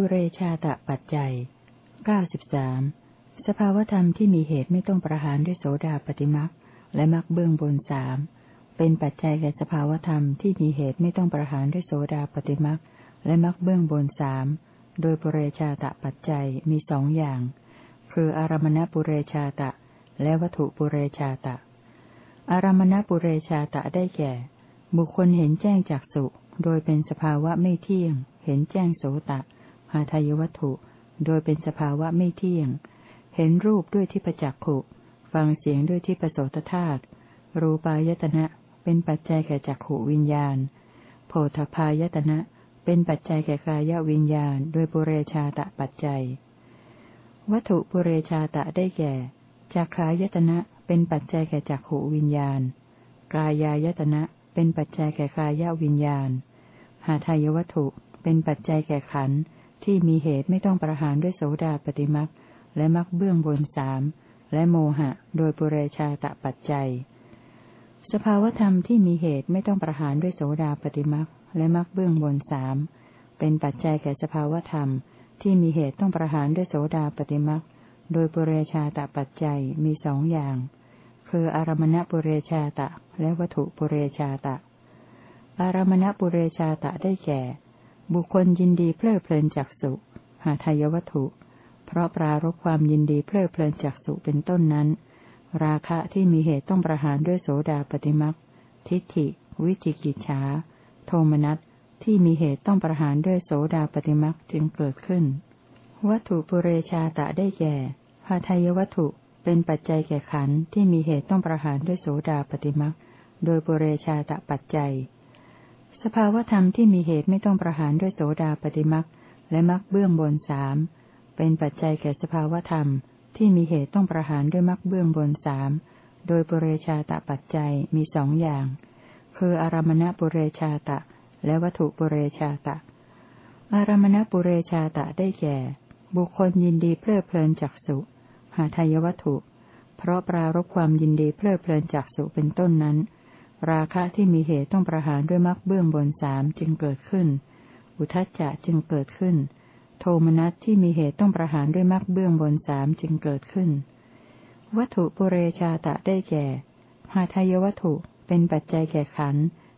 ปุเรชาตะปัจจัยเก้าสิบสามสภาวธรรมที่มีเหตุไม่ต้องประหารด้วยโสดาปฏิมักและมักเบื้องบนสามเป็นปัจจัยแก่สภาวธรรมที่มีเหตุไม่ต้องประหารด้วยโสดาปฏิมักและมักเบื้องบนสามโดยปุเรชาตะปัจจัยมีสองอย่าง คืออารมณปุเรชาตะ และวัตถุปุเรชาตะ อารมณปุเรชาตะได้แก่ บุคคลเห็นแจ้งจากสุ โดยเป็นสภาวะไม่เที่ยง เห็นแจ้งโสตะ หาทายวัตถุ โดยเป็นสภาวะไม่เที่ยง เห็นรูปด้วยที่ประจักขุ ฟังเสียงด้วยที่ประโสตธาตุ รูปายตนะ เป็นปัจจัยแก่จักขวิญญาณ โพธพายตนะ เป็นปัจจัยแก่กายวิญญาณ โดยปุเรชาตะปัจจัย วัตถุปุเรชาตะได้แก่จักขายตนะ เป็นปัจจัยแก่จักขวิญญาณ กายายตนะ เป็นปัจจัยแก่กายวิญญาณหาทายวัตถุ เป็นปัจจัยแก่ขันธ์ ที่มีเหตุไม่ต้องประหารด้วยโสดาปฏิมักและมักเบื้องบนสามและโมหะ โดยปุเรชาตะปัจจัย สภาวธรรมที่มีเหตุไม่ต้องประหารด้วยโสดาปฏิมักและมักเบื้องบนสามเป็นปัจจัยแก่สภาวธรรม ที่มีเหตุต้องประหารด้วยโสดาปฏิมักโดยปุเรชาตะปัจจัยมีสองอย่าง คืออารมณปุเรชาตะ และวัตถุปุเรชาตะ อารมณปุเรชาตะได้แก่ บุคคลยินดีเพลิดเพลินจากสุหาทายวัตถุ เพราะปรารบความยินดีเพลิดเพลินจากสุเป็นต้นนั้น ราคะที่มีเหตุต้องประหารด้วยโสดาปฏิมักทิฏฐิ วิจิกิจฉาโทมนัสที่มีเหตุต้องประหารด้วยโสดาปฏิมักจึงเกิดขึ้น วัตถุปุเรชาตะได้แก่หาทายวัตถุเป็นปัจจัยแก่ขันที่มีเหตุต้องประหารด้วยโสดาปฏิมักโดยปุเรชาตะปัจจัย สภาวธรรมที่มีเหตุไม่ต้องประหารด้วยโสดาปฏิมักและมักเบื้องบนสามเป็นปัจจัยแก่สภาวธรรมที่มีเหตุต้องประหารด้วยมักเบื้องบนสามโดยปุเรชาตะปัจจัยมีสองอย่าง คืออารมณปุเรชาตะ และวัตถุปุเรชาตะ อารมณปุเรชาตะได้แก่ บุคคลยินดีเพลิดเพลินจากสุ หาทายวัตถุ เพราะปรารบความยินดีเพลิดเพลินจากสุเป็นต้นนั้น ราคะที่มีเหตุต้องประหารด้วยมรรคเบื้องบนสามจึงเกิดขึ้น อุทจจะจึงเกิดขึ้น โทมนัสที่มีเหตุต้องประหารด้วยมรรคเบื้องบนสามจึงเกิดขึ้น วัตถุปุเรชาตะได้แก่หาทายวัตถุเป็นปัจจัยแก่ขัน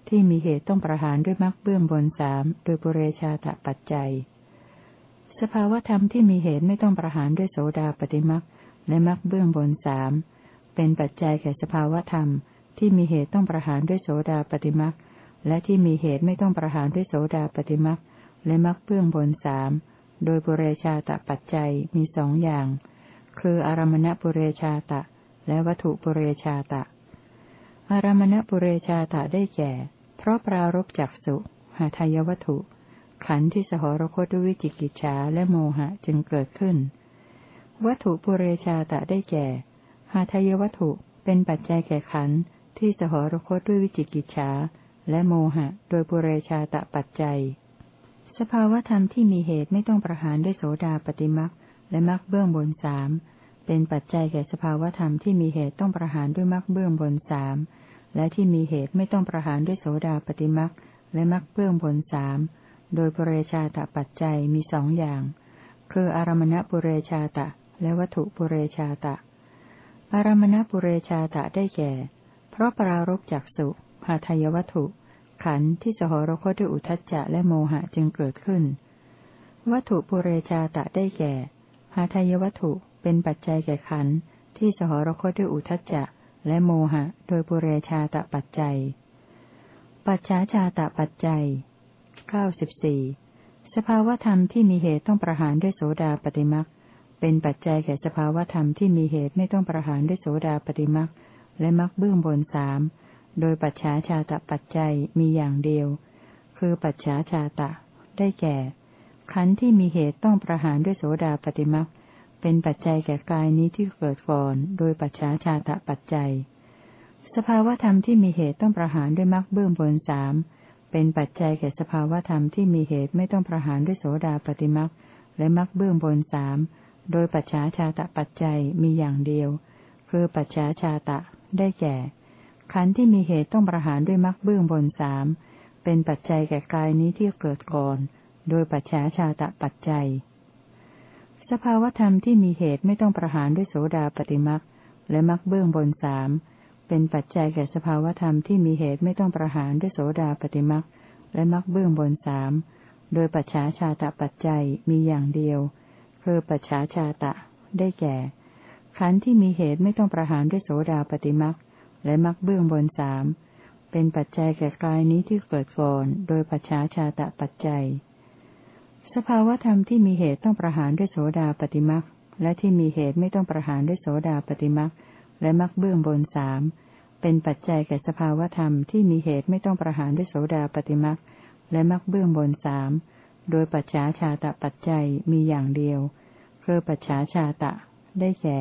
ที่มีเหตุต้องประหารด้วยมรรคเบื้องบนสามโดยปุเรชาตะปัจจัย สภาวธรรมที่มีเหตุไม่ต้องประหารด้วยโสดาปฏิมรรคและมรรคเบื้องบนสามเป็นปัจจัยแก่สภาวธรรม ที่มีเหตุต้องประหารด้วยโสดาปฏิมรรคและที่มีเหตุไม่ต้องประหารด้วยโสดาปฏิมรรคและมรรคเบื้องบนสามโดยปุเรชาตะปัจจัยมีสองอย่าง คืออารมณปุเรชาตะ และวัตถุปุเรชาตะ อารมณปุเรชาตะได้แก่ เพราะปรารบจักสุหาทายวัตถุ ขันธ์ที่สหรคตด้วยวิจิกิจฉาและโมหะจึงเกิดขึ้น วัตถุปุเรชาตะได้แก่หาทายวัตถุเป็นปัจจัยแก่ขันธ์ ที่สหรคตด้วยวิจิกิจฉาและโมหะ โดยปุเรชาตะปัจจัย สภาวธรรมที่มีเหตุไม่ต้องประหารด้วยโสดาปฏิมักและมักเบื้องบนสามเป็นปัจจัยแก่สภาวธรรมที่มีเหตุต้องประหารด้วยมักเบื้องบนสามและที่มีเหตุไม่ต้องประหารด้วยโสดาปฏิมักและมักเบื้องบนสามโดยปุเรชาตะปัจจัยมีสองอย่าง คืออารมณปุเรชาตะ และวัตถุปุเรชาตะ อารมณปุเรชาตะได้แก่ ราะปรารบจากสุหาทายวัตถุ ขันธ์ที่สหรคตด้วยอุทจจะและโมหะจึงเกิดขึ้น วัตถุปุเรชาตะได้แก่ หาทายวัตถุเป็นปัจจัยแก่ขันธ์ที่สหรคตด้วยอุทจจะและโมหะ โดยปุเรชาตะปัจจัย ปัจฉาชาตะปัจจัยเก้าสิบสี่สภาวธรรมที่มีเหตุต้องประหารด้วยโสดาปฏิมักเป็นปัจจัยแก่สภาวธรรมที่มีเหตุไม่ต้องประหารด้วยโสดาปฏิมัก และมักเบื้องบนสามโดยปัจฉาชาตะปัจจัยมีอย่างเดียว คือปัจฉาชาตะ ได้แก่ ขันธ์ที่มีเหตุต้องประหารด้วยโสดาปฏิมักเป็นปัจจัยแก่กายนี้ที่เกิดก่อน โดยปัจฉาชาตะปัจจัย สภาวธรรมที่มีเหตุต้องประหารด้วยมรรคเบื้องบนสามเป็นปัจจัยแก่สภาวธรรมที่มีเหตุไม่ต้องประหารด้วยโสดาปฏิมรรคและมรรคเบื้องบนสามโดยปัจฉาชาตะปัจจัยมีอย่างเดียว คือปัจฉาชาตะ ได้แก่ ขันธ์ที่มีเหตุต้องประหารด้วยมรรคเบื้องบนสามเป็นปัจจัยแก่กายนี้ที่เกิดก่อน โดยปัจฉาชาตะปัจจัย สภาวธรรมที่มีเหตุไม่ต้องประหารด้วยโสดาปฏิมักและมักเบื้องบนสามเป็นปัจจัยแก่สภาวธรรมที่มีเหตุไม่ต้องประหารด้วยโสดาปฏิมักและมักเบื้องบนสามโดยปัจฉาชาตะปัจจัยมีอย่างเดียว คือปัจฉาชาตะ ได้แก่ ขันธ์ที่มีเหตุไม่ต้องประหารด้วยโสดาปฏิมักและมักเบื้องบนสามเป็นปัจจัยแก่กายนี้ที่เกิดก่อนโดยปัจฉาชาตะปัจจัย สภาวธรรมที่มีเหตุต้องประหารด้วยโสดาปฏิมักและที่มีเหตุไม่ต้องประหารด้วยโสดาปฏิมักและมักเบื้องบนสามเป็นปัจจัยแก่สภาวธรรมที่มีเหตุไม่ต้องประหารด้วยโสดาปฏิมักและมักเบื้องบนสามโดยปัจฉาชาตะปัจจัยมีอย่างเดียวคือปัจฉาชาตะได้แก่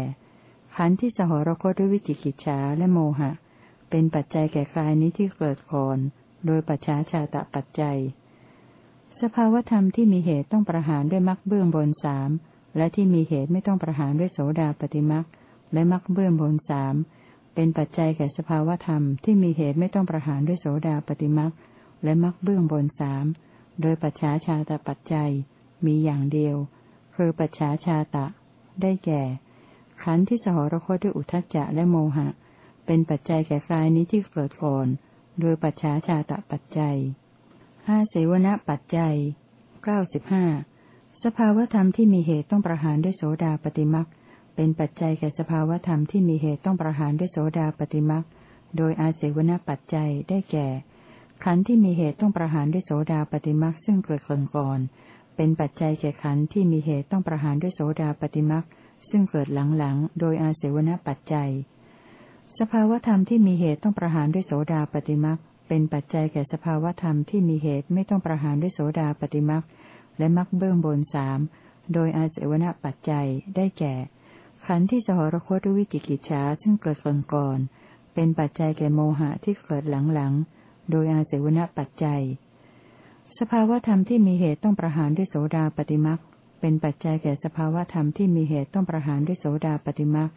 ขันธ์ที่สหรคตด้วยวิจิกิจฉาและโมหะ เป็นปัจจัยแก่กายนี้ที่เกิดก่อน โดยปัจฉาชาตะปัจจัย สภาวธรรมที่มีเหตุต้องประหารด้วยมักเบื้องบนสามและที่มีเหตุไม่ต้องประหารด้วยโสดาปฏิมักและมักเบื้องบนสามเป็นปัจจัยแก่สภาวธรรมที่มีเหตุไม่ต้องประหารด้วยโสดาปฏิมักและมักเบื้องบนสามโดยปัจฉาชาตปัจจัย มีอย่างเดียว คือปัจฉาชาตะ ได้แก่ ขันธ์ที่สหรคตด้วยอุทจจะและโมหะ เป็นปัจจัยแก่กายนี้ที่เกิดก่อน โดยปัจฉาชาตปัจจัยห้าเสวนปัจจัยเก้าสิบห้าสภาวธรรมที่มีเหตุต้องประหารด้วยโสดาปฏิมักเป็นปัจจัยแก่สภาวธรรมที่มีเหตุต้องประหารด้วยโสดาปฏิมักโดยอาเสวนปัจจัยได้แก่ ขันธ์ที่มีเหตุต้องประหารด้วยโสดาปฏิมักซึ่งเกิดก่อนก่อน เป็นปัจจัยแก่ขันธ์ที่มีเหตุต้องประหารด้วยโสดาปฏิมัก ซึ่งเกิดหลังๆ โดยอาเสวนปัจจัย สภาวธรรมที่มีเหตุต้องประหารด้วยโสดาปฏิมักเป็นปัจจัยแก่สภาวธรรมที่มีเหตุไม่ต้องประหารด้วยโสดาปฏิมักและมักเบื้องบนสามโดยอาเสวนปัจจัยได้แก่ ขันธ์ที่สหรคตด้วยวิจิกิจฉาซึ่งเกิดก่อนก่อนเป็นปัจจัยแก่โมหะที่เกิดหลังๆ โดยอาศัยวณปัจจัย สภาวธรรมที่มีเหตุต้องประหารด้วยโสดาปฏิมัก เป็นปัจจัยแก่สภาวธรรมที่มีเหตุต้องประหารด้วยโสดาปฏิมัก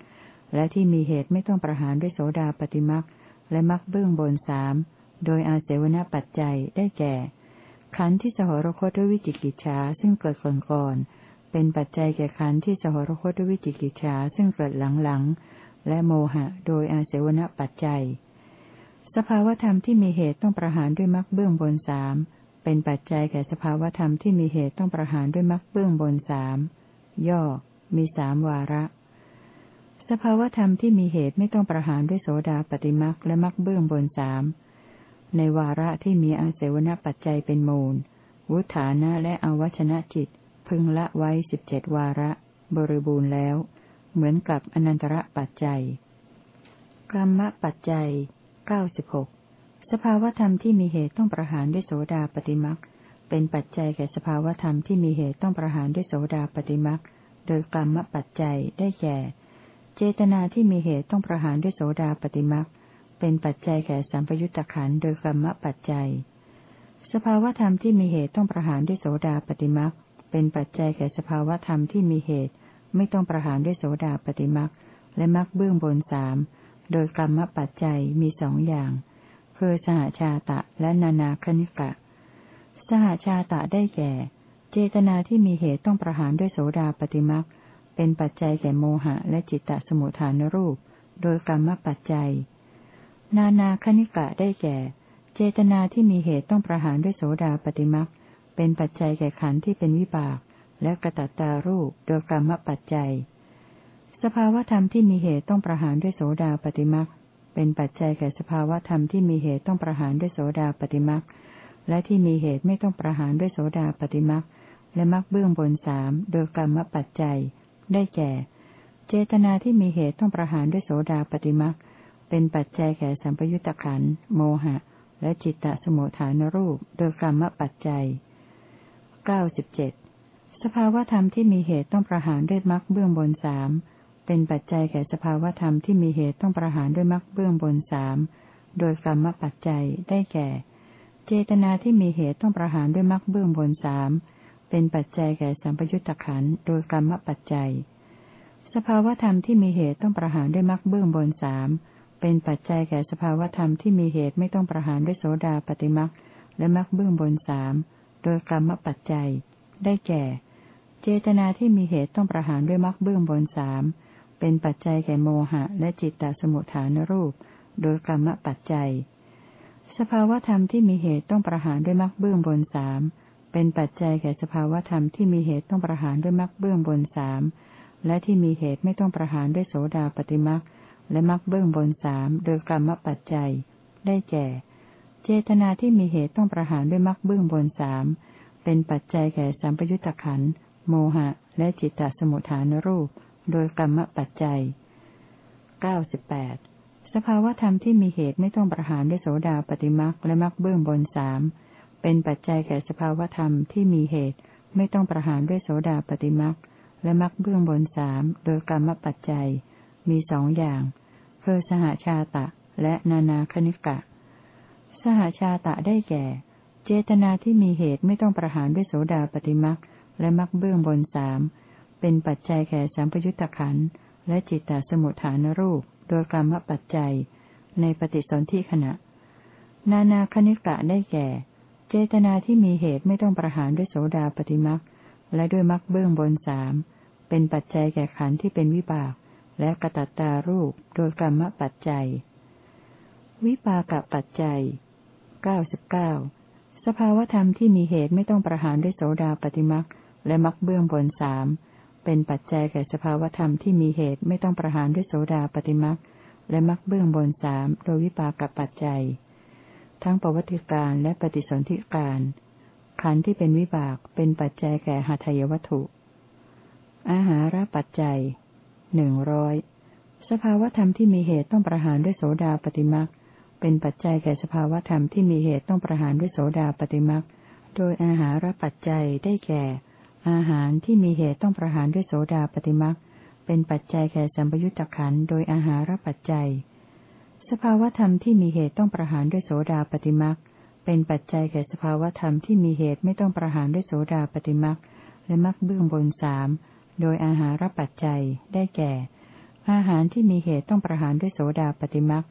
และที่มีเหตุไม่ต้องประหารด้วยโสดาปฏิมักและมักเบื้องบนสามโดยอาศัยวณปัจจัยได้แก่ ขันธ์ที่สหรคตด้วยวิจิกิจฉาซึ่งเกิดก่อนก่อนเป็นปัจจัยแก่ขันธ์ที่สหรคตด้วยวิจิกิจฉาซึ่งเกิดหลังๆและโมหะ โดยอาศัยวณปัจจัย สภาวธรรมที่มีเหตุต้องประหารด้วยมรรคเบื้องบนสาม เป็นปัจจัยแก่สภาวธรรมที่มีเหตุต้องประหารด้วยมรรคเบื้องบนสามย่อ มีสามวาระ สภาวธรรมที่มีเหตุไม่ต้องประหารด้วยโสดาปฏิมรรคและมรรคเบื้องบนสามในวาระที่มีอาเสวนปัจจัยเป็นมูล วุฒานะและอวัชนะจิต พึงละไว้สิบเจ็ดวาระ บริบูรณ์แล้ว เหมือนกับอนันตระปัจจัยกรรมปัจจัยเก้าสิบหก สภาวธรรมที่มีเหตุต้องประหารด้วยโสดาปฏิมักเป็นปัจจัยแก่สภาวธรรมที่มีเหตุต้องประหารด้วยโสดาปฏิมักโดยกรรมปัจจัยได้แก่ เจตนาที่มีเหตุต้องประหารด้วยโสดาปฏิมักเป็นปัจจัยแก่สัมปยุตตะขันโดยกรรมปัจจัย สภาวธรรมที่มีเหตุต้องประหารด้วยโสดาปฏิมักเป็นปัจจัยแก่สภาวธรรมที่มีเหตุไม่ต้องประหารด้วยโสดาปฏิมักและมักเบื้องบนสามโดยกรรมปัจจัยมีสองอย่าง คือสหชาตะและนานาคณิกะ สหชาตะได้แก่ เจตนาที่มีเหตุต้องประหารด้วยโสดาปฏิมักเป็นปัจจัยแก่โมหะและจิตตสมุทฐานรูป โดยกรรมปัจจัย นานาคณิกะได้แก่ เจตนาที่มีเหตุต้องประหารด้วยโสดาปฏิมักเป็นปัจจัยแก่ขันธ์ที่เป็นวิบาก และกระตัตตารูปโดยกรรมปัจจัย สภาวธรรมที่มีเหตุต้องประหารด้วยโสดาปฏิมัก เป็นปัจจัยแก่สภาวะธรรมที่มีเหตุต้องประหารด้วยโสดาปฏิมักและที่มีเหตุไม่ต้องประหารด้วยโสดาปฏิมักและมักเบื้องบนสามโดยกรรมปัจจัย ได้แก่ เจตนาที่มีเหตุต้องประหารด้วยโสดาปฏิมักเป็นปัจจัยแก่สัมปยุตตะขันโมหะ และจิตตสมุทฐานรูป โดยกรรมปัจจัยเก้าสิบเจ็ดสภาวธรรมที่มีเหตุต้องประหารด้วยมักเบื้องบนสาม เป็นปัจจัยแก่สภาวธรรมที่มีเหตุต้องประหารด้วยมรรคเบื้องบนสามโดยกรรมปัจจัยได้แก่ เจตนาที่มีเหตุต้องประหารด้วยมรรคเบื้องบนสามเป็นปัจจัยแก่สัมปยุตตะขันโดยกรรมปัจจัย สภาวธรรมที่มีเหตุต้องประหารด้วยมรรคเบื้องบนสามเป็นปัจจัยแก่สภาวธรรมที่มีเหตุไม่ต้องประหารด้วยโสดาปฏิมรรคและมรรคเบื้องบนสามโดยกรรมปัจจัย ได้แก่ เจตนาที่มีเหตุต้องประหารด้วยมรรคเบื้องบนสาม เป็นปัจจัยแก่โมหะ และจิตตสมุทฐานรูป โดยกรรมปัจจัย สภาวธรรมที่มีเหตุต้องประหารด้วยมรรคเบื้องบนสามเป็นปัจจัยแก่สภาวธรรมที่มีเหตุต้องประหารด้วยมรรคเบื้องบนสามและที่มีเหตุไม่ต้องประหารด้วยโสดาปฏิมรรคและมรรคเบื้องบนสามโดยกรรมปัจจัย ได้แก่ เจตนาที่มีเหตุต้องประหารด้วยมรรคเบื้องบนสามเป็นปัจจัยแก่สัมปยุตตะขันโมหะ และจิตตสมุทฐานรูป โดยกรรมปัจจัยเก้าสิบแปดสภาวธรรมที่มีเหตุไม่ต้องประหารด้วยโสดาปฏิมรรคและมรรคเบื้องบนสามเป็นปัจจัยแก่สภาวธรรมที่มีเหตุไม่ต้องประหารด้วยโสดาปฏิมรรคและมรรคเบื้องบนสามโดยกรรมปัจจัย มีสองอย่างคือสหชาตะ และนานาคณิกะ สหชาตะได้แก่ เจตนาที่มีเหตุไม่ต้องประหารด้วยโสดาปฏิมรรคและมรรคเบื้องบนสาม เป็นปัจจัยแก่สัมปยุตตะขันและจิตตสมุทฐานรูป โดยกรรมปัจจัย ในปฏิสนธิขณะ นานาคณิกะได้แก่ เจตนาที่มีเหตุไม่ต้องประหารด้วยโสดาปฏิมรรคและด้วยมรรคเบื้องบนสามเป็นปัจจัยแก่ขันธ์ที่เป็นวิบาก และกระตัตตารูป โดยกรรมปัจจัย วิปากปัจจัยเก้าสิบเก้าสภาวธรรมที่มีเหตุไม่ต้องประหารด้วยโสดาปฏิมักและมักเบื้องบนสามเเป็นปัจจัยแก่สภาวธรรมที่มีเหตุไม่ต้องประหารด้วยโสดาปฏิมักและมักเบื้องบนสามโดยวิปากปัจจัย ทั้งปวัติการและปฏิสนธิการ ขันธ์ที่เป็นวิบากเป็นปัจจัยแก่หาทายวัตถุ อาหารปัจจัยหนึ่งร้อยสภาวธรรมที่มีเหตุต้องประหารด้วยโสดาปฏิมักเป็นปัจจัยแก่สภาวธรรมที่มีเหตุต้องประหารด้วยโสดาปฏิมักโดยอาหารปัจจัยได้แก่ อาหารที่มีเหตุต้องประหารด้วยโสดาปฏิมักเป็นปัจจัยแก่สัมปยุตตะขันโดยอาหารปัจจัย สภาวธรรมที่มีเหตุต้องประหารด้วยโสดาปฏิมักเป็นปัจจัยแก่สภาวธรรมที่มีเหตุไม่ต้องประหารด้วยโสดาปฏิมักและมักเบื้องบนสามโดยอาหารปัจจัยได้แก่ อาหารที่มีเหตุต้องประหารด้วยโสดาปฏิมัก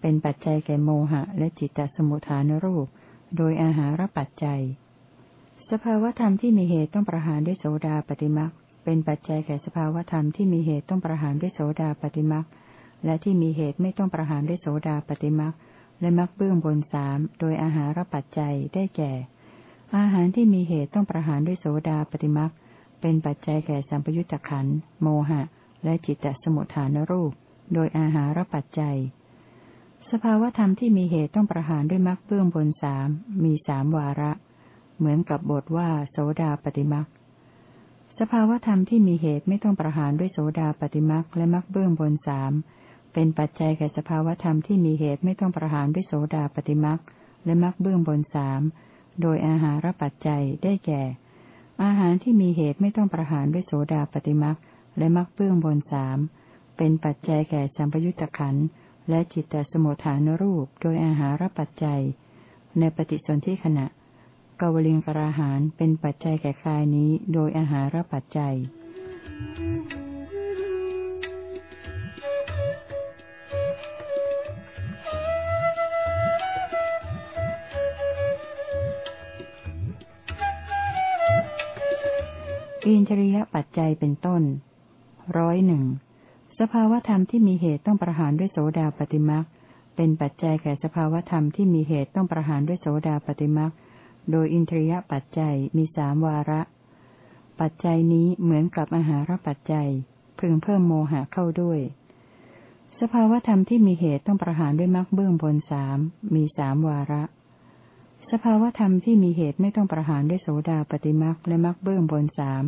เป็นปัจจัยแก่โมหะและจิตตสมุทฐานรูป โดยอาหารปัจจัย สภาวธรรมที่มีเหตุต้องประหารด้วยโสดาปฏิมักเป็นปัจจัยแก่สภาวธรรมที่มีเหตุต้องประหารด้วยโสดาปฏิมักและที่มีเหตุไม่ต้องประหารด้วยโสดาปฏิมักและมักเบื้องบนสามโดยอาหารปัจจัยได้แก่ อาหารที่มีเหตุต้องประหารด้วยโสดาปฏิมักเป็นปัจจัยแก่สัมปยุตตะขันโมหะ และจิตตสมุทฐานรูป โดยอาหารปัจจัย สภาวธรรมที่มีเหตุต้องประหารด้วยมรรคเบื้องบนสามมีสามวาระ เหมือนกับบทว่าโสดาปฏิมรรคสภาวธรรมที่มีเหตุไม่ต้องประหารด้วยโสดาปฏิมรรคและมรรคเบื้องบนสามเป็นปัจจัยแก่สภาวธรรมที่มีเหตุไม่ต้องประหารด้วยโสดาปฏิมรรคและมรรคเบื้องบนสามโดยอาหารปัจจัยได้แก่ อาหารที่มีเหตุไม่ต้องประหารด้วยโสดาปฏิมักและมักเบื้องบนสามเป็นปัจจัยแก่สัมปยุตตะขันและจิตตสมุทฐานรูปโดยอาหารปัจจัย ในปฏิสนธิขณะ กวลิงกราหารเป็นปัจจัยแก่กายนี้โดยอาหารปัจจัย อินทรียปัจจัยเป็นต้น ร้อยหนึ่ง สภาวธรรมที่มีเหตุต้องประหารด้วยโสดาปฏิมักเป็นปัจจัยแก่สภาวธรรมที่มีเหตุต้องประหารด้วยโสดาปฏิมัก โดยอินทรียปัจจัยมีสามวาระ ปัจจัยนี้เหมือนกับอาหารปัจจัย พึงเพิ่มโมหะเข้าด้วย สภาวธรรมที่มีเหตุต้องประหารด้วยมรรคเบื้องบนสามมีสามวาระ สภาวธรรมที่มีเหตุไม่ต้องประหารด้วยโสดาปฏิมักและมรรคเบื้องบนสาม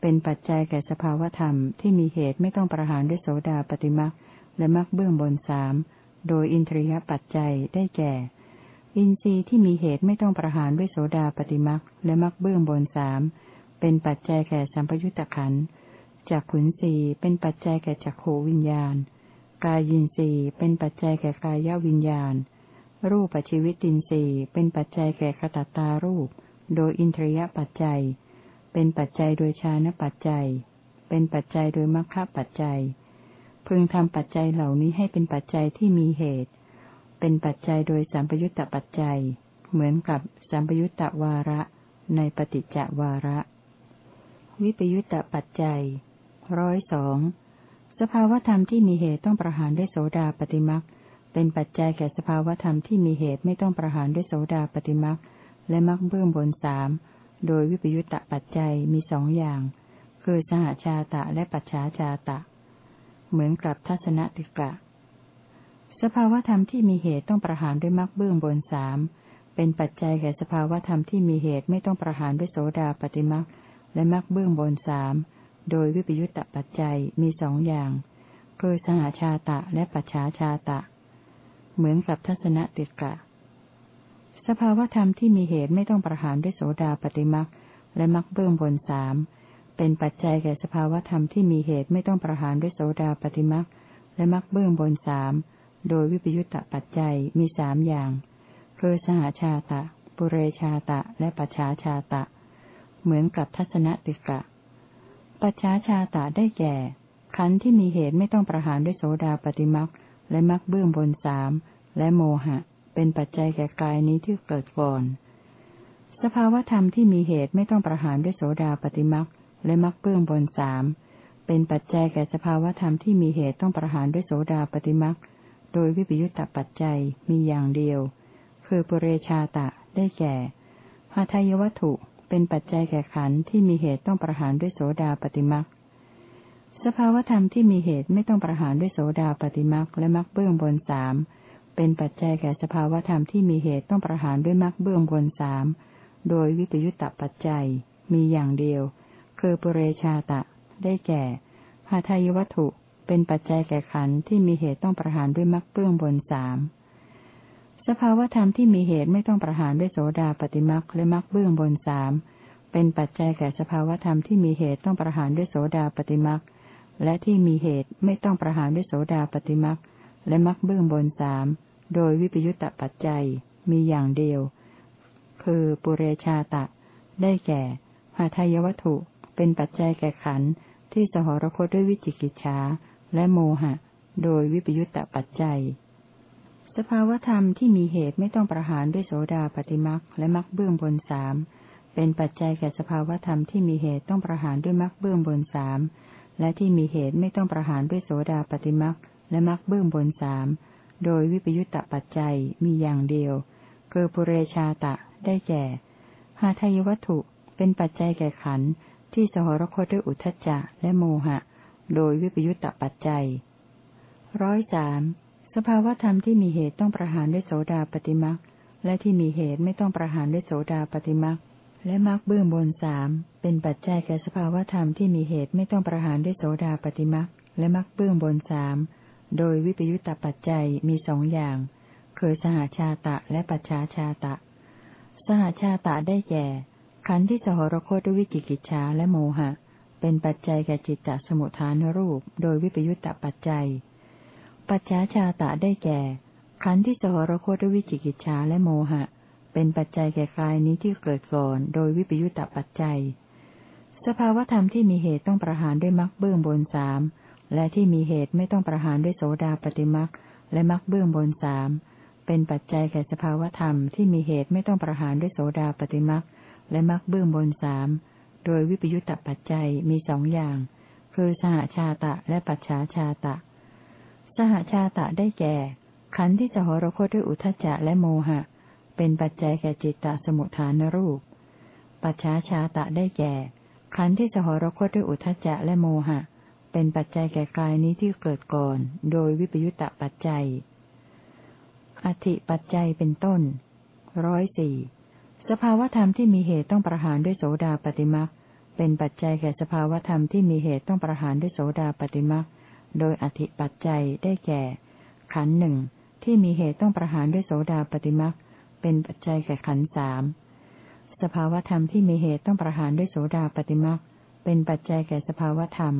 เป็นปัจจัยแก่สภาวธรรมที่มีเหตุไม่ต้องประหารด้วยโสดาปฏิมักและมักเบื้องบนสามโดยอินทรียปัจจัยได้แก่ อินทรีย์ที่มีเหตุไม่ต้องประหารด้วยโสดาปฏิมักและมักเบื้องบนสามเป็นปัจจัยแก่สัมปยุตตะขันจากขุนสีเป็นปัจจัยแก่จักขวิญญาณ กายินสีเป็นปัจจัยแก่กายวิญญาณ รูปปัจจิวิตินสีเป็นปัจจัยแก่ขตตตารูป โดยอินทรียปัจจัย เป็นปัจจัยโดยชานปัจจัย เป็นปัจจัยโดยมรรคปัจจัย พึงทำปัจจัยเหล่านี้ให้เป็นปัจจัยที่มีเหตุ เป็นปัจจัยโดยสัมปยุตตปัจจัย เหมือนกับสัมปยุตตวาระ ในปฏิจจวาระ วิปยุตตปัจจัยร้อยสองสภาวธรรมที่มีเหตุต้องประหารด้วยโสดาปฏิมักเป็นปัจจัยแก่สภาวธรรมที่มีเหตุไม่ต้องประหารด้วยโสดาปฏิมักและมักเบื้องบนสามโดยวิปยุตตปัจจัยมีสองอย่าง คือสหชาตะและปัจฉาชาตะ เหมือนกับทัศนติกะ สภาวธรรมที่มีเหตุต้องประหารด้วยมักเบื้องบนสามเป็นปัจจัยแก่สภาวธรรมที่มีเหตุไม่ต้องประหารด้วยโสดาปฏิมักและมักเบื้องบนสามโดยวิปยุตตปัจจัยมีสองอย่างคือสหชาตะและปัจฉาชาตะ เหมือนกับทัศนติกะ สภาวธรรมที่มีเหตุไม่ต้องประหารด้วยโสดาปฏิมักและมักเบื้องบนสามเป็นปัจจัยแก่สภาวธรรมที่มีเหตุไม่ต้องประหารด้วยโสดาปฏิมักและมักเบื้องบนสาม โดยวิปยุตตปัจจัยมีสามอย่างคือสหชาตะ ปุเรชาตะ และปัจฉาชาตะ เหมือนกับทัศนติกะ ปัจฉาชาตะได้แก่ ขันธ์ที่มีเหตุไม่ต้องประหารด้วยโสดาปฏิมักและมักเบื้องบนสามและโมหะ เป็นปัจจัยแก่กายนี้ที่เกิดก่อน สภาวธรรมที่มีเหตุไม่ต้องประหารด้วยโสดาปฏิมักและมักเบื้องบนสามเป็นปัจจัยแก่สภาวธรรมที่มีเหตุต้องประหารด้วยโสดาปฏิมัก โดยวิปยุตตปัจจัยมีอย่างเดียว คือปุเรชาตะได้แก่หาทายวัตถุเป็นปัจจัยแก่ขันที่มีเหตุต้องประหารด้วยโสดาปฏิมักสภาวธรรมที่มีเหตุไม่ต้องประหารด้วยโสดาปฏิมักและมักเบื้องบนสามเป็นปัจจัยแก่สภาวธรรมที่มีเหตุต้องประหารด้วยมักเบื้องบนสามโดยวิปยุตตปัจจัยมีอย่างเดียว คือปุเรชาตะได้แก่หาทายวัตถุ เป็นปัจจัยแก่ขันที่มีเหตุต้องประหารด้วยมักเบื้องบนสามสภาวธรรมที่มีเหตุไม่ต้องประหารด้วยโสดาปฏิมักและมักเบื้องบนสามเป็นปัจจัยแก่สภาวธรรมที่มีเหตุต้องประหารด้วยโสดาปฏิมักและที่มีเหตุไม่ต้องประหารด้วยโสดาปฏิมักและมักเบื้องบนสามโดยวิปยุตตปัจจัยมีอย่างเดียว คือปุเรชาตะ ได้แก่หาทายวัตถุ เป็นปัจจัยแก่ขันที่สหรคตด้วยวิจิกิจฉา และโมหะ โดยวิปยุตตปัจจัย สภาวธรรมที่มีเหตุไม่ต้องประหารด้วยโสดาปฏิมักและมักเบื้องบนสามเป็นปัจจัยแก่สภาวธรรมที่มีเหตุต้องประหารด้วยมักเบื้องบนสามและที่มีเหตุไม่ต้องประหารด้วยโสดาปฏิมักและมักเบื้องบนสามโดยวิปยุตตปัจจัยมีอย่างเดียว คือปุเรชาตะได้แก่หาทายวัตถุเป็นปัจจัยแก่ขันที่สหรคตด้วยอุทจจะและโมหะ โดยวิปยุตตปัจจัยร้อยสามสภาวธรรมที่มีเหตุต้องประหารด้วยโสดาปฏิมักและที่มีเหตุไม่ต้องประหารด้วยโสดาปฏิมักและมักเบื้องบนสามเป็นปัจจัยแก่สภาวธรรมที่มีเหตุไม่ต้องประหารด้วยโสดาปฏิมักและมักเบื้องบนสามโดยวิปยุตตปัจจัยมีสองอย่าง คือสหชาตะและปัจฉาชาตะ สหชาตะได้แก่ขันธ์ที่สหรคตด้วยวิจิกิจฉาและโมหะ เป็นปัจจัยแก่จิตตสมุทฐานรูป โดยวิปยุตตปัจจัย ปัจฉาชาตะได้แก่ ขันธ์ที่สหรคตด้วยวิจิกิจฉาและโมหะ เป็นปัจจัยแก่กายนี้ที่เกิดก่อน โดยวิปยุตตปัจจัย สภาวธรรมที่มีเหตุต้องประหารด้วยมรรคเบื้องบนสามและที่มีเหตุไม่ต้องประหารด้วยโสดาปฏิมรรคและมรรคเบื้องบนสามเป็นปัจจัยแก่สภาวธรรมที่มีเหตุไม่ต้องประหารด้วยโสดาปฏิมรรคและมรรคเบื้องบนสาม โดยวิปยุตตปัจจัยมีสองอย่าง คือสหชาตะและปัจฉาชาตะ สหชาตะได้แก่ ขันธ์ที่สหรคตด้วยอุทจจะและโมหะ เป็นปัจจัยแก่จิตตสมุทฐานรูป ปัจฉาชาตะได้แก่ ขันธ์ที่สหรคตด้วยอุทจจะและโมหะ เป็นปัจจัยแก่กายนี้ที่เกิดก่อน โดยวิปยุตตปัจจัยอธิปัจจัยเป็นต้นร้อยสี่ สภาวธรรมที่มีเหตุต้องประหารด้วยโสดาปฏิมักเป็นปัจจัยแก่สภาวธรรมที่มีเหตุต้องประหารด้วยโสดาปฏิมักโดยอธิปัจจัยได้แก่ ขันหนึ่งที่มีเหตุต้องประหารด้วยโสดาปฏิมักเป็นปัจจัยแก่ขันสามสภาวธรรมที่มีเหตุต้องประหารด้วยโสดาปฏิมักเป็นปัจจัยแก่สภาวธรรม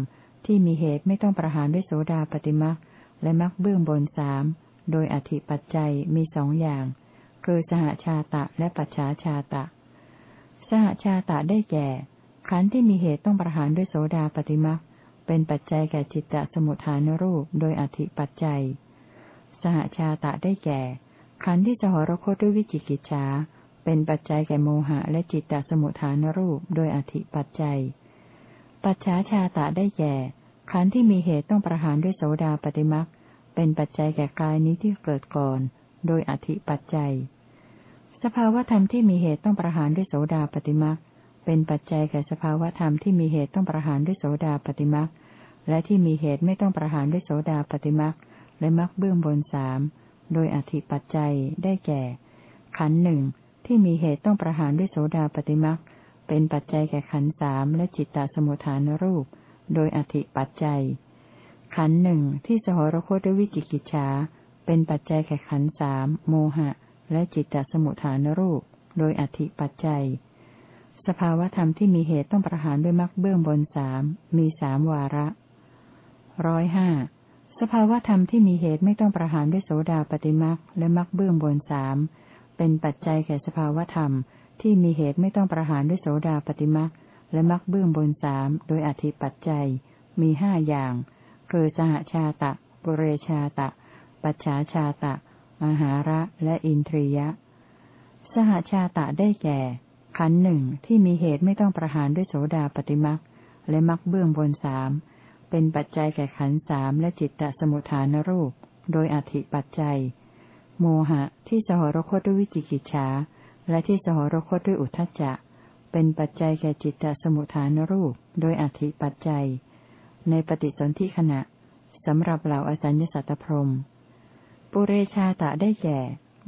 ที่มีเหตุไม่ต้องประหารด้วยโสดาปฏิมักและมักเบื้องบนสามโดยอธิปัจจัยมีสองอย่าง คือสหชาตะและปัจฉาชาตะ สหชาตะได้แก่ ขันธ์ที่มีเหตุต้องประหารด้วยโสดาปฏิมักเป็นปัจจัยแก่จิตตสมุทฐานรูปโดยอธิปัจจัย สหชาตะได้แก่ ขันธ์ที่สหรคตด้วยวิจิกิจฉาเป็นปัจจัยแก่โมหะและจิตตสมุทฐานรูปโดยอธิปัจจัย ปัจฉาชาตะได้แก่ ขันธ์ที่มีเหตุต้องประหารด้วยโสดาปฏิมักเป็นปัจจัยแก่กายนี้ที่เกิดก่อน โดยอธิปัจจัย สภาวธรรมที่มีเหตุต้องประหารด้วยโสดาปฏิมักเป็นปัจจัยแก่สภาวธรรมที่มีเหตุต้องประหารด้วยโสดาปฏิมักและที่มีเหตุไม่ต้องประหารด้วยโสดาปฏิมักและมักเบื้องบนสามโดยอธิปัจจัยได้แก่ ขันหนึ่งที่มีเหตุต้องประหารด้วยโสดาปฏิมักเป็นปัจจัยแก่ขันสามและจิตตสมุทฐานรูป โดยอธิปัจจัย ขันหนึ่งที่สหรคตด้วยวิจิกิจฉาเป็นปัจจัยแก่ขันสามโมหะ และจิตตสมุทฐานรูป โดยอธิปัจจัย สภาวธรรมที่มีเหตุต้องประหารด้วยมรรคเบื้องบนสามมีสามวาระร้อยห้าสภาวธรรมที่มีเหตุไม่ต้องประหารด้วยโสดาปฏิมักและมักเบื้องบนสามเป็นปัจจัยแก่สภาวธรรม ที่มีเหตุไม่ต้องประหารด้วยโสดาปฏิมักและมักเบื้องบนสามโดยอธิปัจจัย มีห้าอย่าง คือสหชาตะ ปุเรชาตะ ปัจฉาชาตะ มหาระและอินทรียะ สหชาตะได้แก่ ขันหนึ่งที่มีเหตุไม่ต้องประหารด้วยโสดาปฏิมักและมักเบื้องบนสามเป็นปัจจัยแก่ขันสามและจิตตสมุทฐานรูป โดยอธิปัจจัย โมหะที่สหรคตด้วยวิจิกิจฉาและที่สหรคตด้วยอุทจจะ เป็นปัจจัยแก่จิตตสมุทฐานรูป โดยอธิปัจจัย ในปฏิสนธิขณะสำหรับเหล่าอสัญญสัตตพรม ปุเรชาตะได้แก่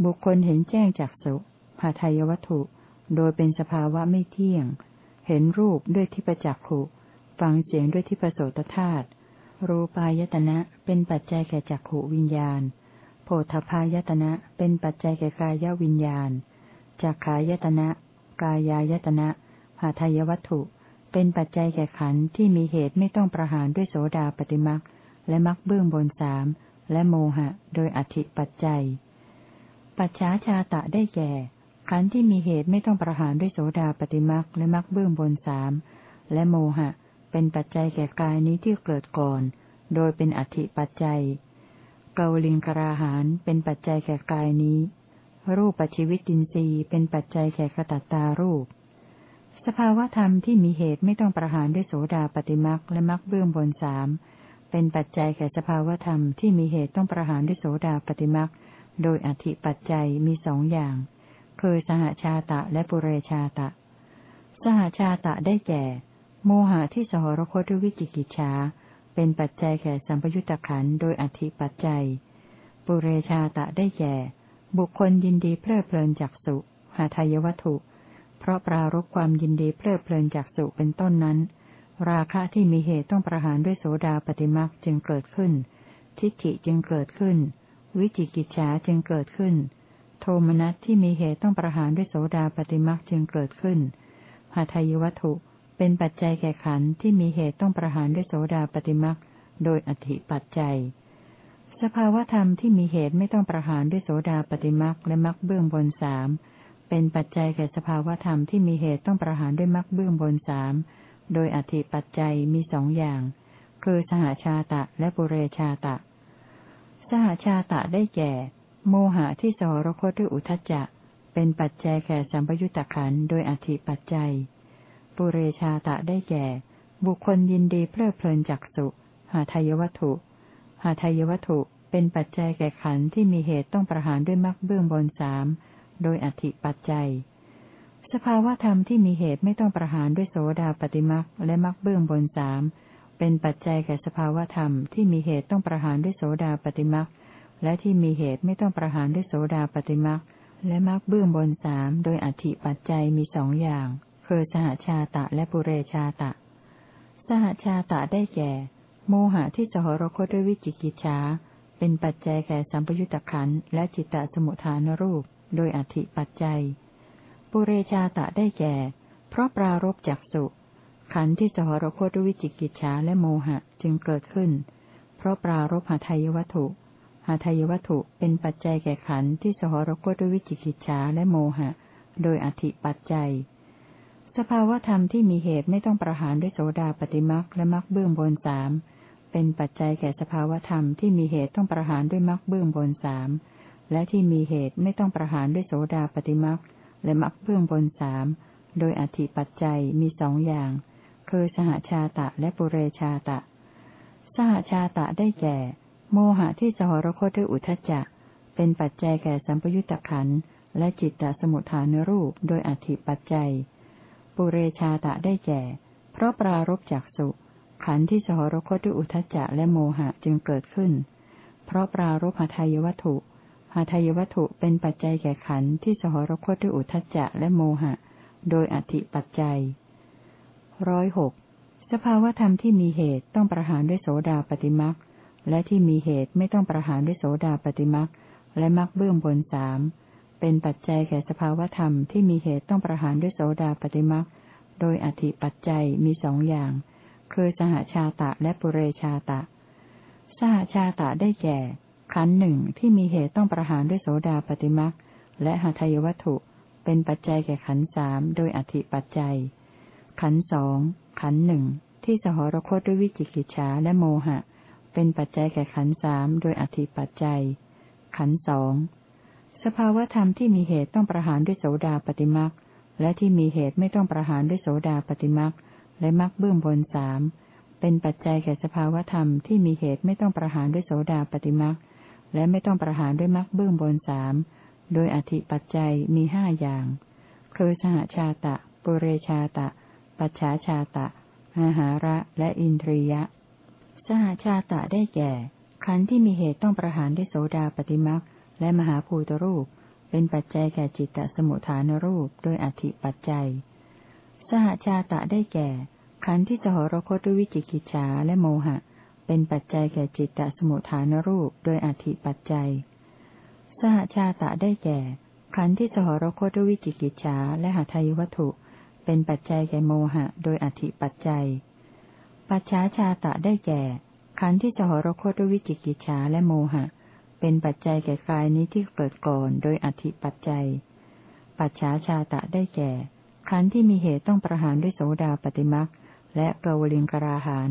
บุคคลเห็นแจ้งจากสุภาทายวัตถุ โดยเป็นสภาวะไม่เที่ยง เห็นรูปด้วยทิปจักขุฟังเสียงด้วยทิพโสตธาตุรูปายตนะเป็นปัจจัยแก่จักขวิญญาณ โพธพายตนะเป็นปัจจัยแก่กายวิญญาณ จักขายตนะ กายายตนะหาทายวัตถุ เป็นปัจจัยแก่ขันที่มีเหตุไม่ต้องประหารด้วยโสดาปฏิมักและมักเบื้องบนสาม และโมหะ โดยอธิปัจจัย ปัจฉาชาตะได้แก่ ขันธ์ที่มีเหตุไม่ต้องประหารด้วยโสดาปฏิมักและมักเบื้องบนสามและโมหะ เป็นปัจจัยแก่กายนี้ที่เกิดก่อน โดยเป็นอธิปัจจัย เกาลิงกราหานเป็นปัจจัยแก่กายนี้ รูปปัจจิวิตินทรีย์เป็นปัจจัยแก่กระตัตตารูปสภาวธรรมที่มีเหตุไม่ต้องประหารด้วยโสดาปฏิมักและมักเบื้องบนสาม เป็นปัจจัยแก่สภาวธรรมที่มีเหตุต้องประหารด้วยโสดาปฏิมักโดยอธิปัจจัยมีสองอย่าง คือสหชาตะและปุเรชาตะ สหชาตะได้แก่ โมหะที่สหรคตด้วยวิจิกิจฉาเป็นปัจจัยแก่สัมปยุตตะขันโดยอธิปัจจัย ปุเรชาตะได้แก่ บุคคลยินดีเพลิดเพลินจากสุหาทายวัตถุ เพราะปรารบความยินดีเพลิดเพลินจากสุเป็นต้นนั้น ราคะที่มีเหตุต้องประหารด้วยโสดาปฏิมักจึงเกิดขึ้น ทิฏฐิจึงเกิดขึ้น วิจิกิจฉาจึงเกิดขึ้น โทมนัสที่มีเหตุต้องประหารด้วยโสดาปฏิมักจึงเกิดขึ้นหาทายวัตถุเป็นปัจจัยแก่ขันที่มีเหตุต้องประหารด้วยโสดาปฏิมักโดยอธิปัจจัย สภาวธรรมที่มีเหตุไม่ต้องประหารด้วยโสดาปฏิมักและมักเบื้องบนสามเป็นปัจจัยแก่สภาวธรรมที่มีเหตุต้องประหารด้วยมักเบื้องบนสาม โดยอธิปัจจัยมีสองอย่าง คือสหชาตะและปุเรชาตะ สหชาตะได้แก่ โมหะที่สรคตด้วยอุทจจะ เป็นปัจจัยแก่สัมปยุตตะขันโดยอธิปัจจัย ปุเรชาตะได้แก่ บุคคลยินดีเพลิดเพลินจากสุหาทายวัตถุ หาทายวัตถุเป็นปัจจัยแก่ขันที่มีเหตุต้องประหารด้วยมรรคเบื้องบนสาม โดยอธิปัจจัย สภาวธรรมที่มีเหตุไม่ต้องประหารด้วยโสดาปฏิมรรคและมรรคเบื้องบนสามเป็นปัจจัยแก่สภาวธรรมที่มีเหตุต้องประหารด้วยโสดาปฏิมรรคและที่มีเหตุไม่ต้องประหารด้วยโสดาปฏิมรรคและมรรคเบื้องบนสามโดยอธิปัจจัยมีสองอย่าง คือสหชาตะและปุเรชาตะ สหชาตะได้แก่ โมหะที่สหรคตด้วยวิจิกิจฉาเป็นปัจจัยแก่สัมปยุตตะขันและจิตตสมุทฐานรูป โดยอธิปัจจัย ปุเรชาตะได้แก่ เพราะปรารบจากสุ ขันที่สหรคตด้วยวิจิกิจฉาและโมหะจึงเกิดขึ้น เพราะปรารบหาทายวัตถุหาทายวัตถุเป็นปัจจัยแก่ขันที่สหรคตด้วยวิจิกิจฉาและโมหะ โดยอธิปัจจัย สภาวธรรมที่มีเหตุไม่ต้องประหารด้วยโสดาปฏิมักและมักเบื้องบนสามเป็นปัจจัยแก่สภาวธรรมที่มีเหตุต้องประหารด้วยมักเบื้องบนสามและที่มีเหตุไม่ต้องประหารด้วยโสดาปฏิมัก และมรรคเบื้องบนสามโดยอธิปัจจัยมีสองอย่าง คือสหชาตะและปุเรชาตะ สหชาตะได้แก่ โมหะที่สหรคตด้วยอุทจจะ เป็นปัจจัยแก่สัมปยุตตะขันและจิตตสมุทฐานรูปโดยอธิปัจจัย ปุเรชาตะได้แก่ เพราะปรารบจากสุ ขันที่สหรคตด้วยอุทจจะและโมหะจึงเกิดขึ้น เพราะปรารบหทายวัตถุ หาทายวัตถุเป็นปัจจัยแก่ขันที่สหรคตด้วยอุทจจะและโมหะ โดยอธิปัจจัยร้อยหกสภาวธรรมที่มีเหตุต้องประหารด้วยโสดาปฏิมักและที่มีเหตุไม่ต้องประหารด้วยโสดาปฏิมักและมักเบื้องบนสามเป็นปัจจัยแก่สภาวธรรมที่มีเหตุต้องประหารด้วยโสดาปฏิมักโดยอธิปัจจัยมีสองอย่าง คือสหชาตะและปุเรชาตะ สหชาตะได้แก่ ขันหนึ่งที่มีเหตุต้องประหารด้วยโสดาปฏิมักและหาทายวัตถุ เป็นปัจจัยแก่ขันสามโดยอธิปัจจัย ขันสองขันหนึ่งที่สหรคตด้วยวิจิกิจฉาและโมหะ เป็นปัจจัยแก่ขันสามโดยอธิปัจจัย ขันสองสภาวธรรมที่มีเหตุต้องประหารด้วยโสดาปฏิมักและที่มีเหตุไม่ต้องประหารด้วยโสดาปฏิมักและมักเบื้องบนสามเป็นปัจจัยแก่สภาวธรรมที่มีเหตุไม่ต้องประหารด้วยโสดาปฏิมัก และไม่ต้องประหารด้วยมักเบื้องบนสามโดยอธิปัจจัยมีห้าอย่าง คือสหชาตะ ปุเรชาตะ ปัจฉาชาตะ อาหาระและอินทรียะ สหชาตะได้แก่ ขันธ์ที่มีเหตุต้องประหารด้วยโสดาปฏิมักและมหาภูตรูป เป็นปัจจัยแก่จิตตสมุทฐานรูป โดยอธิปัจจัย สหชาตะได้แก่ ขันธ์ที่สหรคตด้วยวิจิกิจฉาและโมหะ เป็นปัจจัยแก่จิตตสมุทฐานรูปโดยอธิปัจจัย สหชาตะได้แก่ ขันธ์ที่สหรคตด้วยวิจิกิจฉาและหาทายวัตถุ เป็นปัจจัยแก่โมหะ โดยอธิปัจจัย ปัจฉาชาตะได้แก่ ขันธ์ที่สหรคตด้วยวิจิกิจฉาและโมหะ เป็นปัจจัยแก่กายนี้ที่เกิดก่อนโดยอธิปัจจัย ปัจฉาชาตะได้แก่ ขันธ์ที่มีเหตุต้องประหารด้วยโสดาปฏิมักและกวลิงกราหาน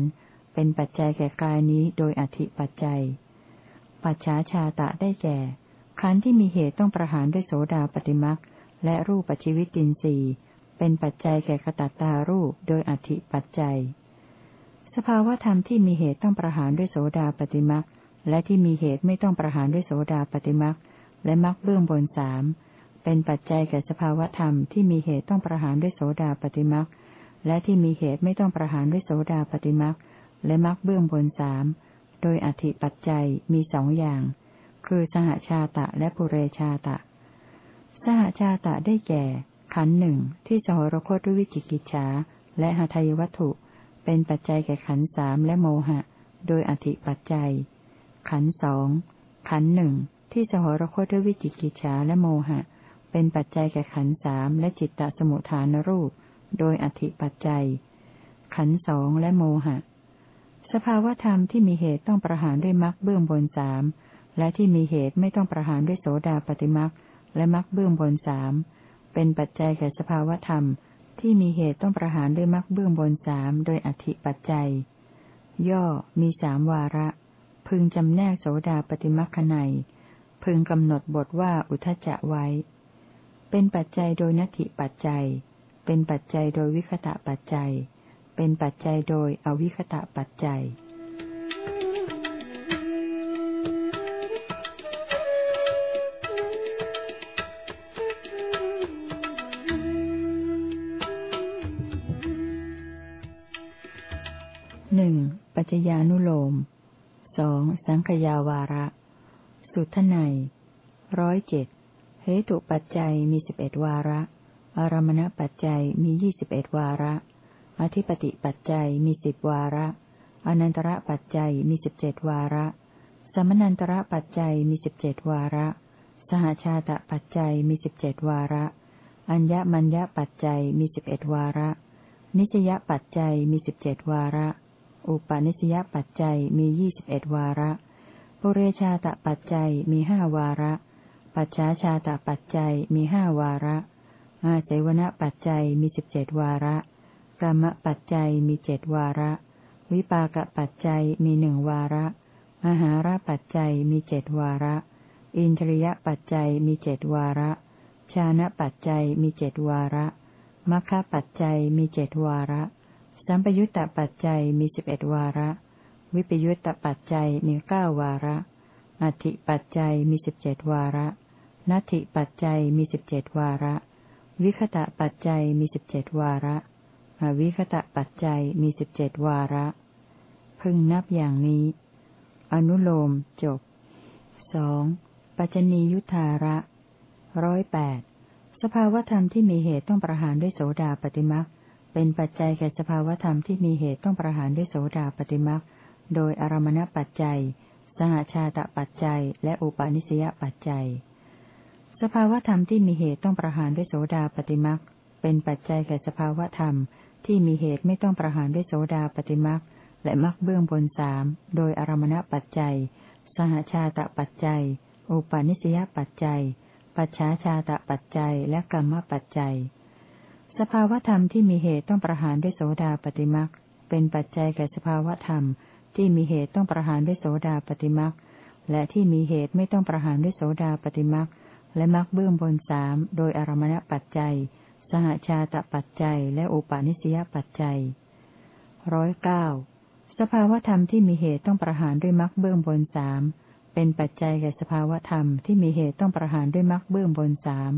เป็นปัจจัยแก่กายนี้โดยอธิปัจจัย ปัจฉาชาตะได้แก่ขันธ์ที่มีเหตุต้องประหารด้วยโสดาปฏิมักและรูปปัจจิวิตินสีเป็นปัจจัยแก่ขตัตตารูปโดยอธิปัจจัย สภาวธรรมที่มีเหตุต้องประหารด้วยโสดาปฏิมักและที่มีเหตุไม่ต้องประหารด้วยโสดาปฏิมักและมักเบื้องบนสามเป็นปัจจัยแก่สภาวธรรมที่มีเหตุต้องประหารด้วยโสดาปฏิมักและที่มีเหตุไม่ต้องประหารด้วยโสดาปฏิมัก และมักเบื้องบนสามโดยอธิปัจจัยมีสองอย่าง คือสหชาตะและปุเรชาตะ สหชาตะได้แก่ ขันหนึ่งที่สหรคตด้วยวิจิกิจฉาและหาทายวัตถุ เป็นปัจจัยแก่ขันสามและโมหะ โดยอธิปัจจัย ขันสองขันหนึ่งที่สหรคตด้วยวิจิกิจฉาและโมหะ เป็นปัจจัยแก่ขันสามและจิตตสมุทฐานรูป โดยอธิปัจจัย ขันสองและโมหะ สภาวธรรมที่มีเหตุต้องประหารด้วยมรรคเบื้องบนสามและที่มีเหตุไม่ต้องประหารด้วยโสดาปฏิมรรคและมรรคเบื้องบนสามเป็นปัจจัยแก่สภาวธรรม ที่มีเหตุต้องประหารด้วยมรรคเบื้องบนสามโดยอธิปัจจัย ย่อมีสามวาระ พึงจำแนกโสดาปฏิมัคนัยพึงกำหนดบทว่าอุทจจะไว้ เป็นปัจจัยโดยนัตถิปัจจัย เป็นปัจจัยโดยวิคตะปัจจัย เป็นปัจจัยโดยอวิคตะปัจจัยหนึ่งปัจจญานุโลมสองสังขยาวาระ สุทไนร้อยเจ็ดเหตุปัจจัยมีสิบเอ็ดวาระ อารมณปัจจัยมียี่สิบเอ็ดวาระ อธิปติปัจจัยมีสิบวาระ อนันตระปัจจัยมีสิบเจ็ดวาระ สมนันตระปัจจัยมีสิบเจ็ดวาระ สหชาตะปัจจัยมีสิบเจ็ดวาระ อัญญมัญญปัจจัยมีสิบเอ็ดวาระ นิสยปัจจัยมีสิบเจ็ดวาระ อุปาณิสยปัจจัยมียี่สิบเอ็ดวาระ ปุเรชาตะปัจจัยมีห้าวาระ ปัจฉาชาตะปัจจัยมีห้าวาระ อาเสวนปัจจัยมีสิบเจ็ดวาระ กรรมปัจจัยมีเจ็ดวาระ วิปากปัจจัยมีหนึ่งวาระ มหาราปัจจัยมีเจ็ดวาระ อินทริยปัจจัยมีเจ็ดวาระ ชานะปัจจัยมีเจ็ดวาระมัคคะปัจจัยมีเจ็ดวาระ สัมปยุตตปัจจัยมีสิบเอ็ดวาระ วิปยุตตปัจจัยมีเก้าวาระอธิปัจจัยมีสิบเจ็ดวาระ นัตถิปัจจัยมีสิบเจ็ดวาระ วิคตะปัจจัยมีสิบเจ็ดวาระ อวิคตะปัจจัยมีสิบเจ็ดวาระ พึงนับอย่างนี้ อนุโลมจบสองปัจจนียุทธาระร้อยแปดสภาวธรรมที่มีเหตุต้องประหารด้วยโสดาปฏิมักเป็นปัจจัยแก่สภาวธรรมที่มีเหตุต้องประหารด้วยโสดาปฏิมักโดยอารมณปัจจัย สหชาตปัจจัย และอุปาณิสยปัจจัย สภาวธรรมที่มีเหตุต้องประหารด้วยโสดาปฏิมักเป็นปัจจัยแก่สภาวธรรม ที่มีเหตุไม่ต้องประหารด้วยโสดาปฏิมักและมักเบื้องบนสามโดยอารมณปัจจัย สหชาตปัจจัย อุปาณิสยปัจจัย ปัจฉาชาตปัจจัย และกรรมปัจจัย สภาวธรรมที่มีเหตุต้องประหารด้วยโสดาปฏิมักเป็นปัจจัยแก่สภาวธรรม ที่มีเหตุต้องประหารด้วยโสดาปฏิมักและที่มีเหตุไม่ต้องประหารด้วยโสดาปฏิมักและมักเบื้องบนสามโดยอารมณปัจจัย สหชาตปัจจัย และอุปาณิสยปัจจัยร้อยเก้าสภาวธรรมที่มีเหตุต้องประหารด้วยมักเบื้องบนสามเป็นปัจจัยแก่สภาวธรรมที่มีเหตุต้องประหารด้วยมรรคเบื้องบนสาม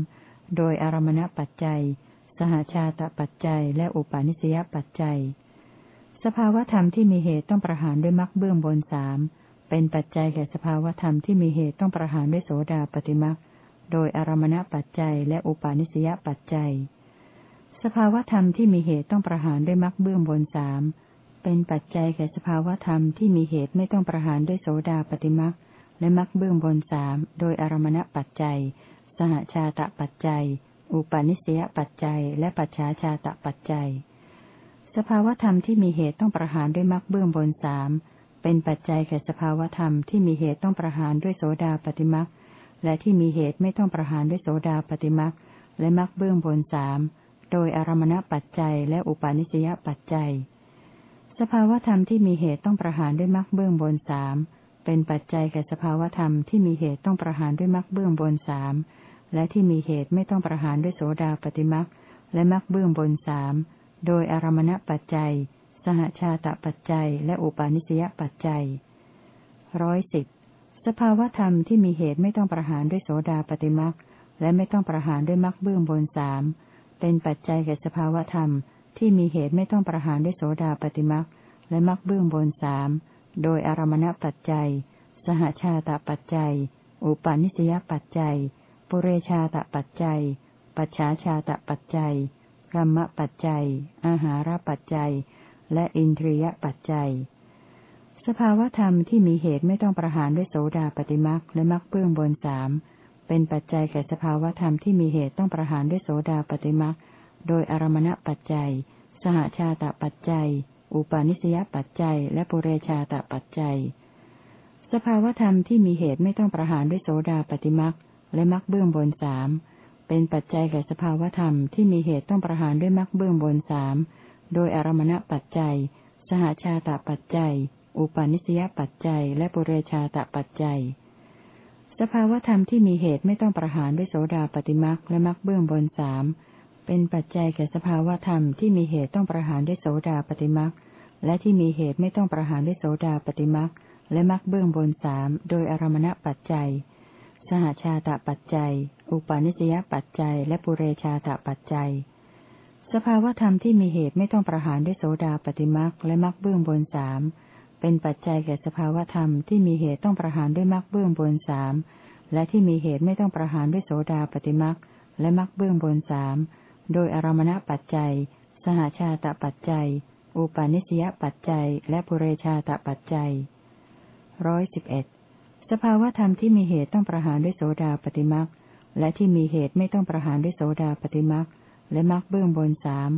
โดยอารมณปัจจัย สหชาตปัจจัย และอุปาณิสยปัจจัย สภาวธรรมที่มีเหตุต้องประหารด้วยมรรคเบื้องบนสามเป็นปัจจัยแก่สภาวธรรมที่มีเหตุต้องประหารด้วยโสดาปฏิมรรคโดยอารมณปัจจัย และอุปาณิสยปัจจัย สภาวธรรมที่มีเหตุต้องประหารด้วยมรรคเบื้องบนสามเป็นปัจจัยแก่สภาวธรรมที่มีเหตุไม่ต้องประหารด้วยโสดาปฏิมรรคและมักเบื้องบนสามโดยอารมณปัจจัย สหชาตะปัจจัย อุปาณิสยปัจจัย และปัจฉาชาตะปัจจัย สภาวธรรมที่มีเหตุต้องประหารด้วยมักเบื้องบนสามเป็นปัจจัยแก่สภาวธรรมที่มีเหตุต้องประหารด้วยโสดาปฏิมักและที่มีเหตุไม่ต้องประหารด้วยโสดาปฏิมักและมักเบื้องบนสาม โดยอารมณปัจจัยและอุปาณิสยปัจจัย สภาวธรรมที่มีเหตุต้องประหารด้วยมักเบื้องบนสามเป็นปัจจัยแก่สภาวธรรมที่มีเหตุต้องประหารด้วยมรรคเบื้องบนสามและที่มีเหตุไม่ต้องประหารด้วยโสดาปฏิมรรคและมรรคเบื้องบนสามโดยอารมณปัจจัย สหชาตปัจจัย และอุปาณิสยปัจจัยร้อยสิบสภาวธรรมที่มีเหตุไม่ต้องประหารด้วยโสดาปฏิมรรคและไม่ต้องประหารด้วยมรรคเบื้องบนสาม เป็นปัจจัยแก่สภาวธรรมที่มีเหตุไม่ต้องประหารด้วยโสดาปฏิมรรคและมรรคเบื้องบนสามโดยอารมณปัจจัย สหชาตปัจจัย อุปาณิสยปัจจัย ปุเรชาตปัจจัย ปัจฉาชาตปัจจัยกรรมปัจจัย อาหารปัจจัย และอินทรียปัจจัย สภาวธรรมที่มีเหตุไม่ต้องประหารด้วยโสดาปฏิมักและมักเบื้องบนสาม เป็นปัจจัยแก่สภาวธรรมที่มีเหตุต้องประหารด้วยโสดาปฏิมักโดยอารมณปัจจัย สหชาตปัจจัย อุปาณิสยปัจจัย และปุเรชาตปัจจัย สภาวธรรมที่มีเหตุไม่ต้องประหารด้วยโสดาปฏิมักและมักเบื้องบนสามเป็นปัจจัยแก่สภาวธรรมที่มีเหตุต้องประหารด้วยมักเบื้องบนสามโดยอารมณปัจจัย สหชาตปัจจัย อุปาณิสยปัจจัย และปุเรชาตปัจจัย สภาวธรรมที่มีเหตุไม่ต้องประหารด้วยโสดาปฏิมักและมักเบื้องบนสามเป็นปัจจัยแก่สภาวธรรมที่มีเหตุต้องประหารด้วยโสดาปฏิมักและที่มีเหตุไม่ต้องประหารด้วยโสดาปฏิมักและมักเบื้องบนสามโดยอารมณปัจจัย สหชาตปัจจัย อุปาณิสยปัจจัย และปุเรชาตปัจจัย สภาวธรรมที่มีเหตุไม่ต้องประหารด้วยโสดาปฏิมักและมักเบื้องบนสาม เป็นปัจจัยแก่สภาวธรรมที่มีเหตุต้องประหารด้วยมักเบื้องบนสามและที่มีเหตุไม่ต้องประหารด้วยโสดาปฏิมักและมักเบื้องบนสามโดยอารมณปัจจัย สหชาตปัจจัย อุปาณิสยปัจจัย และปุเรชาตปัจจัยร้อยสิบเอ็ดสภาวธรรมที่มีเหตุต้องประหารด้วยโสดาปฏิมักและที่มีเหตุไม่ต้องประหารด้วยโสดาปฏิมักและมักเบื้องบนสาม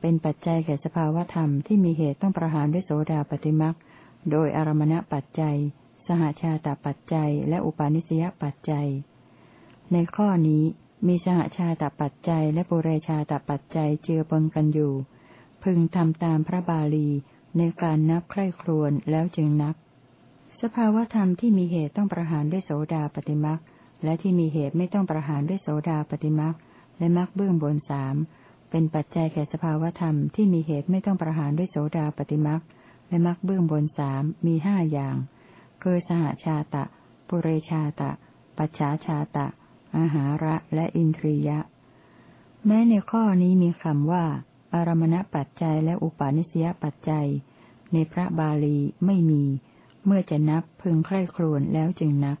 เป็นปัจจัยแก่สภาวธรรมที่มีเหตุต้องประหารด้วยโสดาปฏิมัก โดยอารมณปัจจัย สหชาตปัจจัย และอุปาณิสยปัจจัย ในข้อนี้มีสหชาตปัจจัย และปุเรชาตปัจจัยเจือปนกันอยู่ พึงทำตามพระบาลีในการนับใคร่ครวนแล้วจึงนับ สภาวธรรมที่มีเหตุต้องประหารด้วยโสดาปฏิมักและที่มีเหตุไม่ต้องประหารด้วยโสดาปฏิมักและมักเบื้องบนสามเป็นปัจจัยแก่สภาวธรรมที่มีเหตุไม่ต้องประหารด้วยโสดาปฏิมัก และมักเบื้องบนสามมีห้าอย่าง คือสหชาตะ ปุเรชาตะ ปัจฉาชาตะ อาหาระและอินทรียะ แม้ในข้อนี้มีคำว่า อารมณปัจจัยและอุปาณิสยปัจจัย ในพระบาลีไม่มี เมื่อจะนับพึงใคร่ครวญแล้วจึงนับ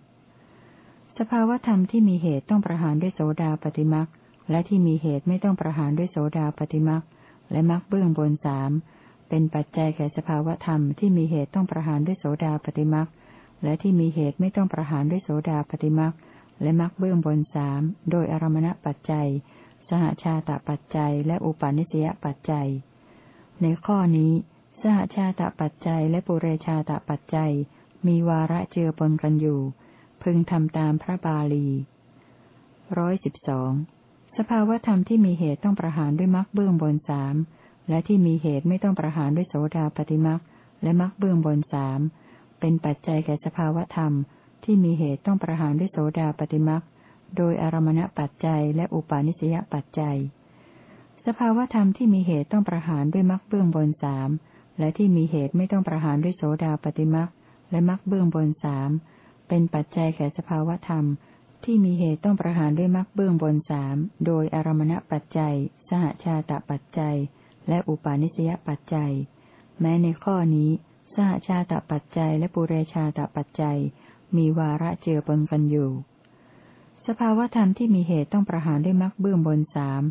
สภาวธรรมที่มีเหตุต้องประหารด้วยโสดาปฏิมักและที่มีเหตุไม่ต้องประหารด้วยโสดาปฏิมักและมักเบื้องบนสาม เป็นปัจจัยแก่สภาวธรรมที่มีเหตุต้องประหารด้วยโสดาปฏิมักและที่มีเหตุไม่ต้องประหารด้วยโสดาปฏิมักและมักเบื้องบนสามโดยอารมณปัจจัย สหชาตปัจจัย และอุปาณิสยปัจจัย ในข้อนี้ สหชาตปัจจัย และปุเรชาตปัจจัย มีวาระเจือปนกันอยู่ พึงทำตามพระบาลีร้อยสิบสองสภาวธรรมที่มีเหตุต้องประหารด้วยมรรคเบื้องบนสาม และที่มีเหตุไม่ต้องประหารด้วยโสดาปฏิมรรคและมรรคเบื้องบนสามเป็นปัจจัยแก่สภาวธรรม ที่มีเหตุต้องประหารด้วยโสดาปฏิมรรคโดยอารมณปัจจัยและอุปาณิสยปัจจัย สภาวธรรมที่มีเหตุต้องประหารด้วยมรรคเบื้องบนสามและที่มีเหตุไม่ต้องประหารด้วยโสดาปฏิมรรคและมรรคเบื้องบนสามเป็นปัจจัยแก่สภาวธรรม ที่มีเหตุต้องประหารด้วยมรรคเบื้องบนสามโดยอารมณปัจจัย สหชาตปัจจัย และอุปาณิสยปัจจัย แม้ในข้อนี้ สหชาตปัจจัยและปุเรชาตปัจจัย มีวาระเจือปนกันอยู่ สภาวธรรมที่มีเหตุต้องประหารด้วยมรรคเบื้องบนสาม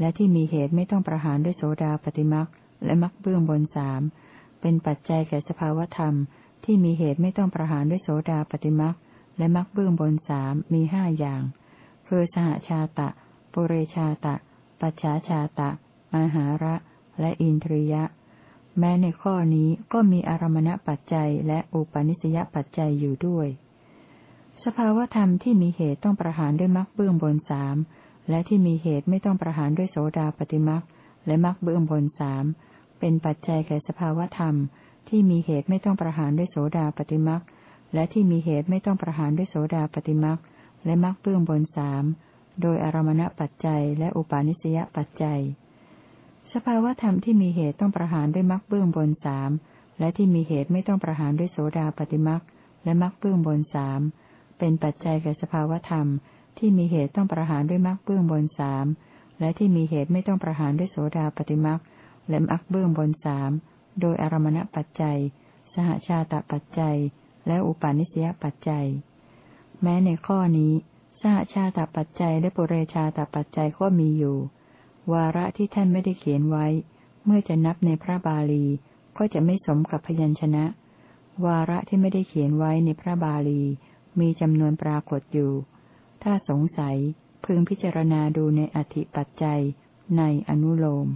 และที่มีเหตุไม่ต้องประหารด้วยโสดาปฏิมรรคและมรรคเบื้องบนสามเป็นปัจจัยแก่สภาวธรรม ที่มีเหตุไม่ต้องประหารด้วยโสดาปฏิมรรคและมรรคเบื้องบนสามมีห้าอย่าง คือสหชาตะ ปุเรชาตะ ปัจฉาชาตะ อาหาระ และอินทรียะ แม้ในข้อนี้ก็มีอารมณปัจจัยและอุปนิสยปัจจัยอยู่ด้วย สภาวธรรมที่มีเหตุต้องประหารด้วยมรรคเบื้องบนสามและที่มีเหตุไม่ต้องประหารด้วยโสดาปฏิมรรคและมรรคเบื้องบนสามเป็นปัจจัยแก่สภาวธรรม ที่มีเหตุไม่ต้องประหารด้วยโสดาปฏิมรรคและที่มีเหตุไม่ต้องประหารด้วยโสดาปฏิมักและมักเบื้องบนสามโดยอารมณปัจจัยและอุปาณิสยปัจจัย สภาวธรรมที่มีเหตุต้องประหารด้วยมักเบื้องบนสามและที่มีเหตุไม่ต้องประหารด้วยโสดาปฏิมักและมักเบื้องบนสามเป็นปัจจัยแก่สภาวธรรม ที่มีเหตุต้องประหารด้วยมักเบื้องบนสามและที่มีเหตุไม่ต้องประหารด้วยโสดาปฏิมักและมักเบื้องบนสามโดยอารมณปัจจัย สหชาตปัจจัย และอุปาณิสยปัจจัย แม้ในข้อนี้ สหชาตปัจจัยและปุเรชาตปัจจัยก็มีอยู่ วาระที่ท่านไม่ได้เขียนไว้ เมื่อจะนับในพระบาลี ก็จะไม่สมกับพยัญชนะ วาระที่ไม่ได้เขียนไว้ในพระบาลี มีจำนวนปรากฏอยู่ ถ้าสงสัยพึงพิจารณาดูในอธิปัจจัยในอนุโลม